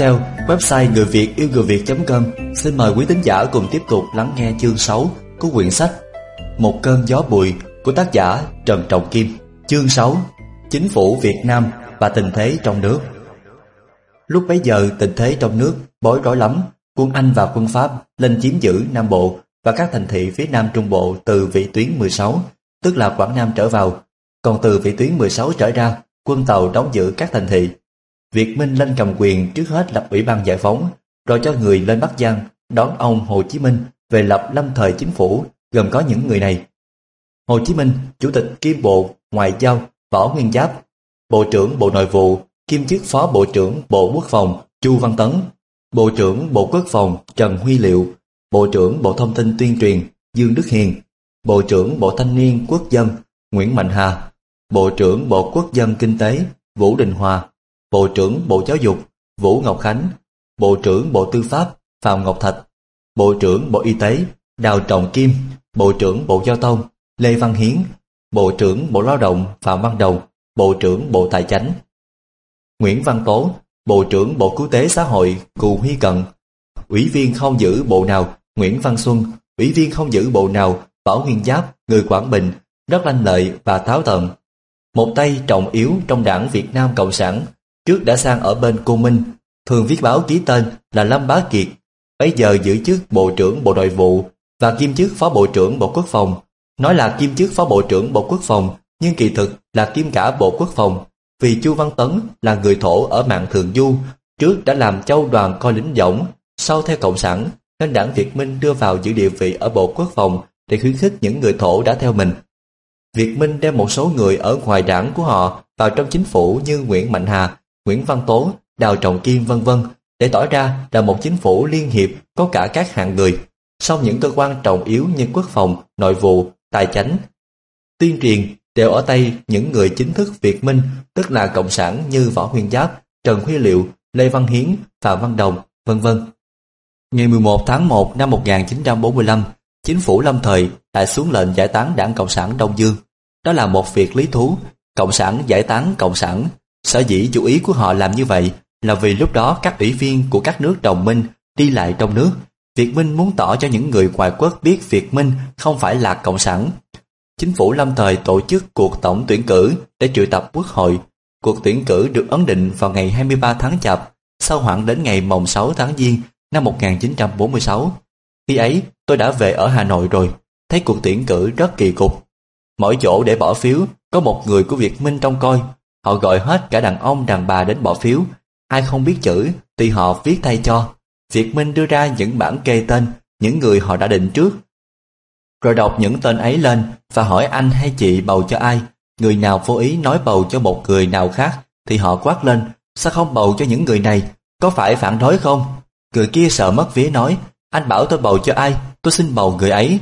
Theo, website người Việt yêu người Việt.com xin mời quý tín giả cùng tiếp tục lắng nghe chương 6 của quyển sách Một cơn gió bụi của tác giả Trần Trọng Kim. Chương 6: Chính phủ Việt Nam và tình thế trong nước. Lúc bấy giờ tình thế trong nước bối rối lắm, quân Anh và quân Pháp lên chiếm giữ Nam Bộ và các thành thị phía Nam Trung Bộ từ vị tuyến 16, tức là Quảng Nam trở vào. Còn từ vị tuyến 16 trở ra, quân Tàu đóng giữ các thành thị. Việt Minh lên cầm quyền trước hết lập ủy ban giải phóng, rồi cho người lên Bắc Giang đón ông Hồ Chí Minh về lập lâm thời chính phủ gồm có những người này. Hồ Chí Minh, Chủ tịch Kim Bộ Ngoại giao Võ Nguyên Giáp, Bộ trưởng Bộ Nội vụ, kiêm chức Phó Bộ trưởng Bộ Quốc phòng Chu Văn Tấn, Bộ trưởng Bộ Quốc phòng Trần Huy Liệu, Bộ trưởng Bộ Thông tin Tuyên truyền Dương Đức Hiền, Bộ trưởng Bộ Thanh niên Quốc dân Nguyễn Mạnh Hà, Bộ trưởng Bộ Quốc dân Kinh tế Vũ Đình Hòa, Bộ trưởng Bộ Giáo dục Vũ Ngọc Khánh, Bộ trưởng Bộ Tư pháp Phạm Ngọc Thạch, Bộ trưởng Bộ Y tế Đào Trọng Kim, Bộ trưởng Bộ Giao thông Lê Văn Hiến, Bộ trưởng Bộ Lao động Phạm Văn Đồng, Bộ trưởng Bộ Tài chánh. Nguyễn Văn Tố, Bộ trưởng Bộ Cứu tế Xã hội Cù Huy Cận, Ủy viên không giữ bộ nào Nguyễn Văn Xuân, Ủy viên không giữ bộ nào Võ Nguyên Giáp, người Quảng Bình, rất lanh lợi và tháo tận. Một tay trọng yếu trong đảng Việt Nam Cộng sản, trước đã sang ở bên Cô Minh, thường viết báo ký tên là Lâm Bá Kiệt, bây giờ giữ chức Bộ trưởng Bộ Nội vụ và kiêm chức Phó Bộ trưởng Bộ Quốc phòng Nói là kiêm chức Phó Bộ trưởng Bộ Quốc phòng, nhưng kỳ thực là kiêm cả Bộ Quốc phòng, vì Chu Văn Tấn là người thổ ở mạng Thường Du, trước đã làm châu đoàn coi lính dõng, sau theo Cộng sản, nên đảng Việt Minh đưa vào giữ địa vị ở Bộ Quốc phòng để khuyến khích những người thổ đã theo mình. Việt Minh đem một số người ở ngoài đảng của họ vào trong chính phủ như Nguyễn Mạnh Hà, Nguyễn Văn Tố, Đào Trọng Kim vân vân để tỏ ra là một chính phủ liên hiệp có cả các hạng người. Sau những cơ quan trọng yếu như quốc phòng, nội vụ, tài chánh, tuyên truyền đều ở tay những người chính thức Việt Minh, tức là Cộng sản như Võ Nguyên Giáp, Trần Huy Liệu, Lê Văn Hiến, Phạm Văn Đồng, vân vân. Ngày 11 tháng 1 năm 1945, chính phủ lâm thời đã xuống lệnh giải tán đảng Cộng sản Đông Dương. Đó là một việc lý thú, Cộng sản giải tán Cộng sản. Sở dĩ chủ ý của họ làm như vậy là vì lúc đó các ủy viên của các nước đồng minh đi lại trong nước Việt Minh muốn tỏ cho những người ngoại quốc biết Việt Minh không phải là Cộng sản. Chính phủ lâm thời tổ chức cuộc tổng tuyển cử để triệu tập quốc hội. Cuộc tuyển cử được ấn định vào ngày 23 tháng Chạp, sau hoãn đến ngày mồng 6 tháng Giêng năm 1946. Khi ấy, tôi đã về ở Hà Nội rồi, thấy cuộc tuyển cử rất kỳ cục. Mỗi chỗ để bỏ phiếu, có một người của Việt Minh trông coi. Họ gọi hết cả đàn ông đàn bà đến bỏ phiếu. Ai không biết chữ thì họ viết thay cho. Việt Minh đưa ra những bản kê tên, những người họ đã định trước. Rồi đọc những tên ấy lên và hỏi anh hay chị bầu cho ai. Người nào vô ý nói bầu cho một người nào khác thì họ quát lên, sao không bầu cho những người này, có phải phản đối không? Người kia sợ mất vía nói, anh bảo tôi bầu cho ai, tôi xin bầu người ấy.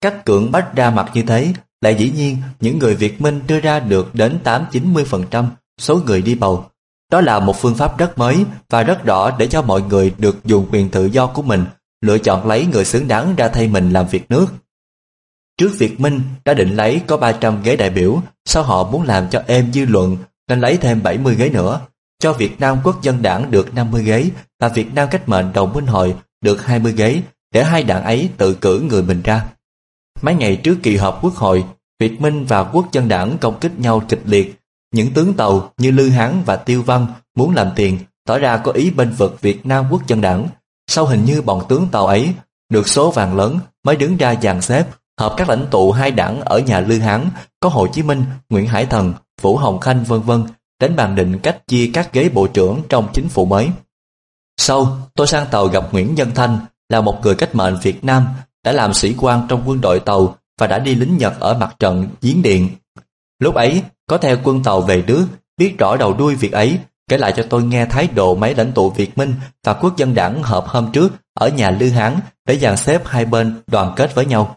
các cưỡng bách ra mặt như thế, lại dĩ nhiên những người Việt Minh đưa ra được đến 8-90% số người đi bầu. Đó là một phương pháp rất mới và rất rõ để cho mọi người được dùng quyền tự do của mình lựa chọn lấy người xứng đáng ra thay mình làm việc nước. Trước Việt Minh đã định lấy có 300 ghế đại biểu, sau họ muốn làm cho êm dư luận nên lấy thêm 70 ghế nữa, cho Việt Nam Quốc dân đảng được 50 ghế và Việt Nam Cách mệnh Đồng minh hội được 20 ghế để hai đảng ấy tự cử người mình ra. Mấy ngày trước kỳ họp quốc hội, Việt Minh và Quốc dân đảng công kích nhau kịch liệt những tướng tàu như Lư Hán và Tiêu Văn muốn làm tiền, tỏ ra có ý bên vực Việt Nam quốc dân đảng. Sau hình như bọn tướng tàu ấy được số vàng lớn mới đứng ra dàn xếp hợp các lãnh tụ hai đảng ở nhà Lư Hán có Hồ Chí Minh, Nguyễn Hải Thần, Vũ Hồng Khanh vân vân đến bàn định cách chia các ghế bộ trưởng trong chính phủ mới. Sau, tôi sang tàu gặp Nguyễn Nhân Thanh là một người cách mệnh Việt Nam đã làm sĩ quan trong quân đội tàu và đã đi lính Nhật ở mặt trận Giếng Điện. Lúc ấy, có theo quân tàu về nước, biết rõ đầu đuôi việc ấy, kể lại cho tôi nghe thái độ mấy lãnh tụ Việt Minh và quốc dân đảng họp hôm trước ở nhà Lư Hán để dàn xếp hai bên đoàn kết với nhau.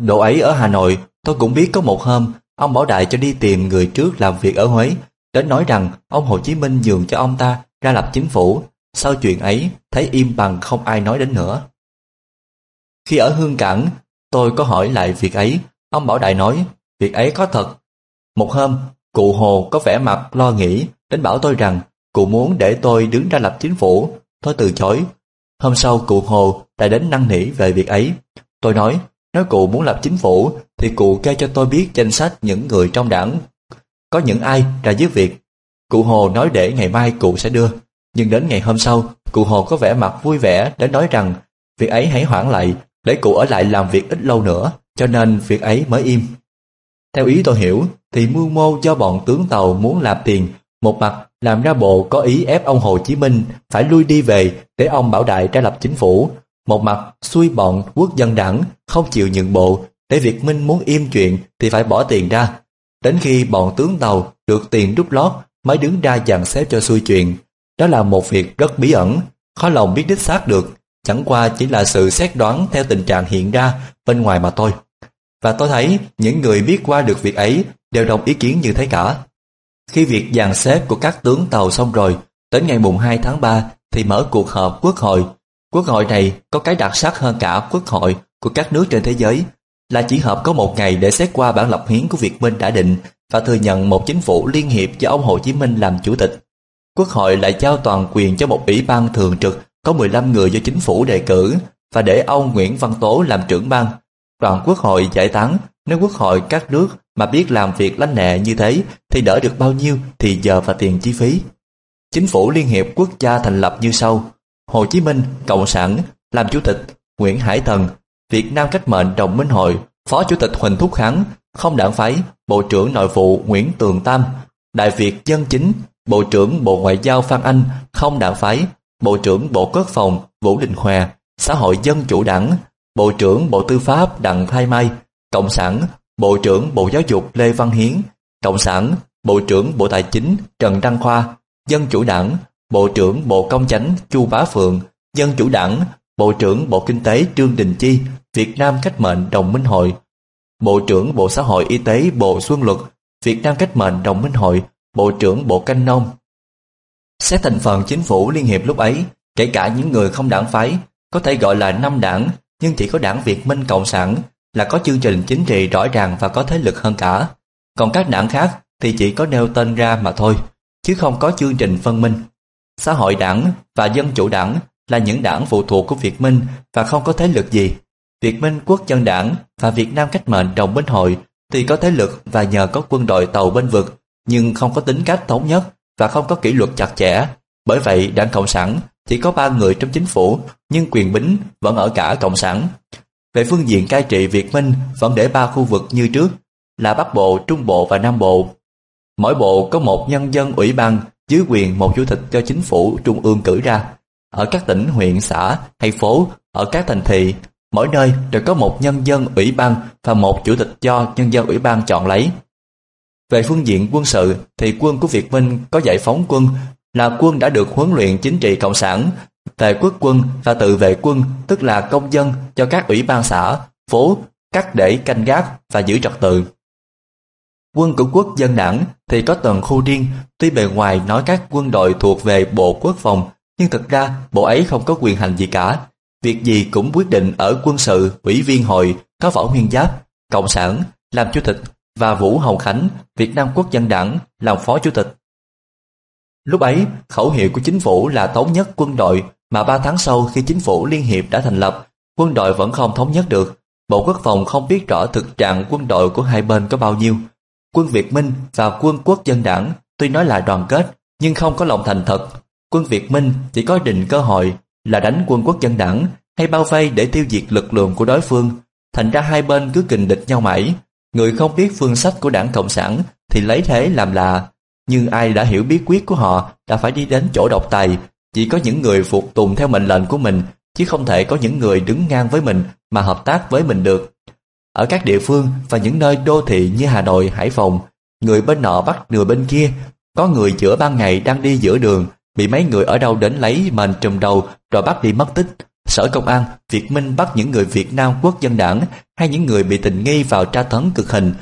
Độ ấy ở Hà Nội, tôi cũng biết có một hôm, ông Bảo Đại cho đi tìm người trước làm việc ở Huế, đến nói rằng ông Hồ Chí Minh nhường cho ông ta ra lập chính phủ. Sau chuyện ấy, thấy im bằng không ai nói đến nữa. Khi ở Hương Cảng, tôi có hỏi lại việc ấy, ông Bảo Đại nói, việc ấy có thật, một hôm, cụ Hồ có vẻ mặt lo nghĩ, đến bảo tôi rằng cụ muốn để tôi đứng ra lập chính phủ. Tôi từ chối. Hôm sau cụ Hồ lại đến năn nỉ về việc ấy. Tôi nói, nếu cụ muốn lập chính phủ thì cụ kêu cho tôi biết danh sách những người trong đảng có những ai ra giúp việc. Cụ Hồ nói để ngày mai cụ sẽ đưa. Nhưng đến ngày hôm sau, cụ Hồ có vẻ mặt vui vẻ đến nói rằng việc ấy hãy hoãn lại để cụ ở lại làm việc ít lâu nữa, cho nên việc ấy mới im. Theo ý tôi hiểu, thì mưu mô do bọn tướng tàu muốn làm tiền, một mặt làm ra bộ có ý ép ông Hồ Chí Minh phải lui đi về để ông Bảo Đại ra lập chính phủ, một mặt xui bọn quốc dân đảng không chịu nhượng bộ để Việt Minh muốn im chuyện thì phải bỏ tiền ra. Đến khi bọn tướng tàu được tiền rút lót mới đứng ra dàn xếp cho xuôi chuyện. Đó là một việc rất bí ẩn, khó lòng biết đích xác được, chẳng qua chỉ là sự xét đoán theo tình trạng hiện ra bên ngoài mà thôi. Và tôi thấy những người biết qua được việc ấy đều đồng ý kiến như thế cả. Khi việc dàn xếp của các tướng tàu xong rồi, đến ngày mùng 2 tháng 3 thì mở cuộc họp quốc hội. Quốc hội này có cái đặc sắc hơn cả quốc hội của các nước trên thế giới là chỉ họp có một ngày để xét qua bản lập hiến của Việt Minh đã định và thừa nhận một chính phủ liên hiệp do ông Hồ Chí Minh làm chủ tịch. Quốc hội lại trao toàn quyền cho một ủy ban thường trực có 15 người do chính phủ đề cử và để ông Nguyễn Văn Tố làm trưởng ban. Đoàn quốc hội giải tán nếu quốc hội các nước mà biết làm việc lánh nẹ như thế thì đỡ được bao nhiêu thì giờ và tiền chi phí. Chính phủ Liên hiệp Quốc gia thành lập như sau. Hồ Chí Minh, Cộng sản, làm chủ tịch, Nguyễn Hải Thần, Việt Nam Cách mệnh Đồng Minh Hội, Phó Chủ tịch Huỳnh Thúc Kháng, không đảng phái, Bộ trưởng Nội vụ Nguyễn Tường Tam, Đại Việt Dân Chính, Bộ trưởng Bộ Ngoại giao Phan Anh, không đảng phái, Bộ trưởng Bộ Quốc phòng Vũ Đình Hòa, Xã hội Dân Chủ Đảng, Bộ trưởng Bộ Tư pháp Đặng Thái Mai, Cộng sản, Bộ trưởng Bộ Giáo dục Lê Văn Hiến, Cộng sản, Bộ trưởng Bộ Tài chính Trần Đăng Khoa, Dân Chủ Đảng, Bộ trưởng Bộ Công chánh Chu Bá Phượng, Dân Chủ Đảng, Bộ trưởng Bộ Kinh tế Trương Đình Chi, Việt Nam Cách mệnh Đồng Minh Hội, Bộ trưởng Bộ Xã hội Y tế Bộ Xuân Luật, Việt Nam Cách mệnh Đồng Minh Hội, Bộ trưởng Bộ Canh Nông. Xét thành phần chính phủ liên hiệp lúc ấy, kể cả những người không đảng phái, có thể gọi là năm đảng, nhưng chỉ có đảng Việt Minh Cộng sản là có chương trình chính trị rõ ràng và có thế lực hơn cả. Còn các đảng khác thì chỉ có nêu tên ra mà thôi, chứ không có chương trình phân minh. Xã hội đảng và dân chủ đảng là những đảng phụ thuộc của Việt Minh và không có thế lực gì. Việt Minh Quốc dân đảng và Việt Nam Cách mệnh Đồng Minh Hội thì có thế lực và nhờ có quân đội tàu bên vực nhưng không có tính cách thống nhất và không có kỷ luật chặt chẽ. Bởi vậy đảng Cộng sản chỉ có ba người trong chính phủ nhưng quyền bính vẫn ở cả Cộng sản. Về phương diện cai trị Việt Minh vẫn để ba khu vực như trước là Bắc Bộ, Trung Bộ và Nam Bộ. Mỗi bộ có một nhân dân ủy ban dưới quyền một chủ tịch do chính phủ trung ương cử ra. Ở các tỉnh, huyện, xã hay phố, ở các thành thị, mỗi nơi đều có một nhân dân ủy ban và một chủ tịch do nhân dân ủy ban chọn lấy. Về phương diện quân sự thì quân của Việt Minh có giải phóng quân là quân đã được huấn luyện chính trị cộng sản, về quốc quân và tự vệ quân tức là công dân cho các ủy ban xã, phố cắt để canh gác và giữ trật tự. Quân của quốc dân đảng thì có tầng khu riêng, tuy bề ngoài nói các quân đội thuộc về Bộ Quốc phòng, nhưng thực ra bộ ấy không có quyền hành gì cả. Việc gì cũng quyết định ở quân sự, ủy viên hội, có võ nguyên giáp, cộng sản, làm chủ tịch và Vũ Hồng Khánh, Việt Nam Quốc dân đảng, làm phó chủ tịch. Lúc ấy, khẩu hiệu của chính phủ là thống nhất quân đội mà ba tháng sau khi chính phủ liên hiệp đã thành lập, quân đội vẫn không thống nhất được. Bộ Quốc phòng không biết rõ thực trạng quân đội của hai bên có bao nhiêu. Quân Việt Minh và quân quốc dân đảng tuy nói là đoàn kết nhưng không có lòng thành thật. Quân Việt Minh chỉ có định cơ hội là đánh quân quốc dân đảng hay bao vây để tiêu diệt lực lượng của đối phương. Thành ra hai bên cứ kình địch nhau mãi. Người không biết phương sách của đảng Cộng sản thì lấy thế làm lạ. Nhưng ai đã hiểu bí quyết của họ đã phải đi đến chỗ độc tài. Chỉ có những người phục tùng theo mệnh lệnh của mình chứ không thể có những người đứng ngang với mình mà hợp tác với mình được. Ở các địa phương và những nơi đô thị như Hà Nội, Hải Phòng, người bên nọ bắt người bên kia, có người giữa ban ngày đang đi giữa đường, bị mấy người ở đâu đến lấy mền trùm đầu rồi bắt đi mất tích. Sở Công an, Việt Minh bắt những người Việt Nam quốc dân đảng hay những người bị tình nghi vào tra tấn cực hình.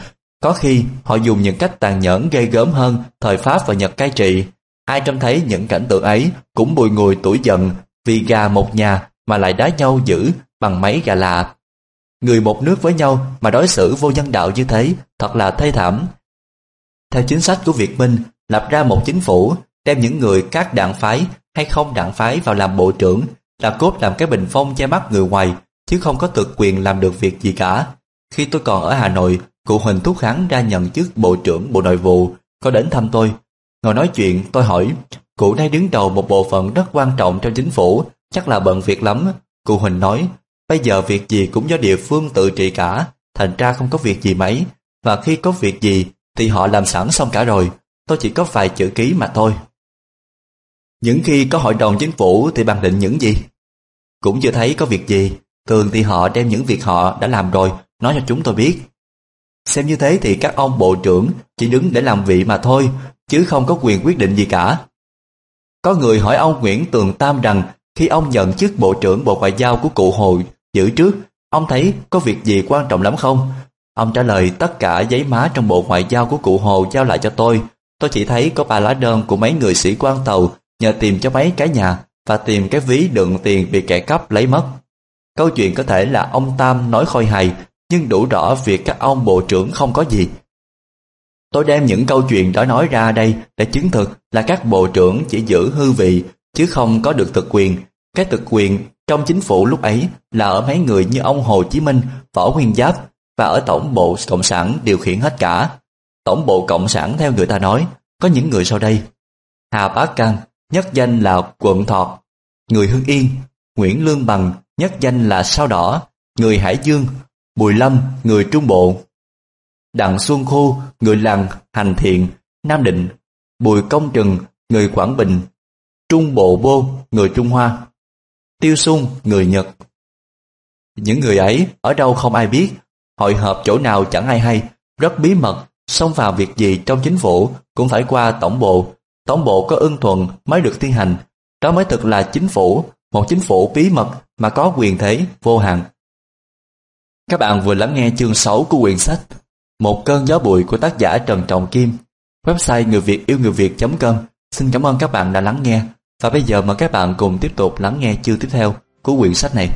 Có khi họ dùng những cách tàn nhẫn gây gớm hơn thời Pháp và Nhật cai trị. Ai trông thấy những cảnh tượng ấy cũng bùi ngùi tuổi giận vì gà một nhà mà lại đá nhau dữ bằng mấy gà lạ. Người một nước với nhau mà đối xử vô nhân đạo như thế thật là thê thảm. Theo chính sách của Việt Minh, lập ra một chính phủ đem những người các đảng phái hay không đảng phái vào làm bộ trưởng là cốt làm cái bình phong che mắt người ngoài chứ không có thực quyền làm được việc gì cả. Khi tôi còn ở Hà Nội, cụ Huỳnh thúc Kháng ra nhận chức Bộ trưởng Bộ Nội vụ, có đến thăm tôi. Ngồi nói chuyện, tôi hỏi, cụ nay đứng đầu một bộ phận rất quan trọng trong chính phủ, chắc là bận việc lắm. Cụ Huỳnh nói, bây giờ việc gì cũng do địa phương tự trị cả, thành ra không có việc gì mấy, và khi có việc gì thì họ làm sẵn xong cả rồi, tôi chỉ có vài chữ ký mà thôi. Những khi có hội đồng chính phủ thì bàn định những gì? Cũng chưa thấy có việc gì, thường thì họ đem những việc họ đã làm rồi nói cho chúng tôi biết. Xem như thế thì các ông bộ trưởng chỉ đứng để làm vị mà thôi, chứ không có quyền quyết định gì cả. Có người hỏi ông Nguyễn Tường Tam rằng khi ông nhận chức Bộ trưởng Bộ Ngoại giao của cụ Hồ giữ trước, ông thấy có việc gì quan trọng lắm không? Ông trả lời tất cả giấy má trong Bộ Ngoại giao của cụ Hồ giao lại cho tôi. Tôi chỉ thấy có ba lá đơn của mấy người sĩ quan tàu nhờ tìm cho mấy cái nhà và tìm cái ví đựng tiền bị kẻ cắp lấy mất. Câu chuyện có thể là ông Tam nói khôi hài, nhưng đủ rõ việc các ông bộ trưởng không có gì. Tôi đem những câu chuyện đó nói ra đây để chứng thực là các bộ trưởng chỉ giữ hư vị chứ không có được thực quyền. Cái thực quyền trong chính phủ lúc ấy là ở mấy người như ông Hồ Chí Minh, Võ Nguyên Giáp và ở Tổng bộ Cộng sản điều khiển hết cả. Tổng bộ Cộng sản theo người ta nói có những người sau đây. Hà Bá Căng, nhất danh là Quận Thọt, người Hưng Yên, Nguyễn Lương Bằng, nhất danh là Sao Đỏ, người Hải Dương, Bùi Lâm, người Trung Bộ, Đặng Xuân khu người làng Hành Thiện, Nam Định, Bùi Công Trừng, người Quảng Bình, Trung Bộ Bô, người Trung Hoa, Tiêu Sung, người Nhật. Những người ấy ở đâu không ai biết, hội họp chỗ nào chẳng ai hay, rất bí mật, xông vào việc gì trong chính phủ cũng phải qua tổng bộ. Tổng bộ có ưng thuận mới được thi hành, đó mới thực là chính phủ, một chính phủ bí mật mà có quyền thế vô hạn. Các bạn vừa lắng nghe chương 6 của quyển sách Một cơn gió bụi của tác giả Trần Trọng Kim. Website người Việt yêu người Việt.com Xin cảm ơn các bạn đã lắng nghe. Và bây giờ mời các bạn cùng tiếp tục lắng nghe chương tiếp theo của quyển sách này.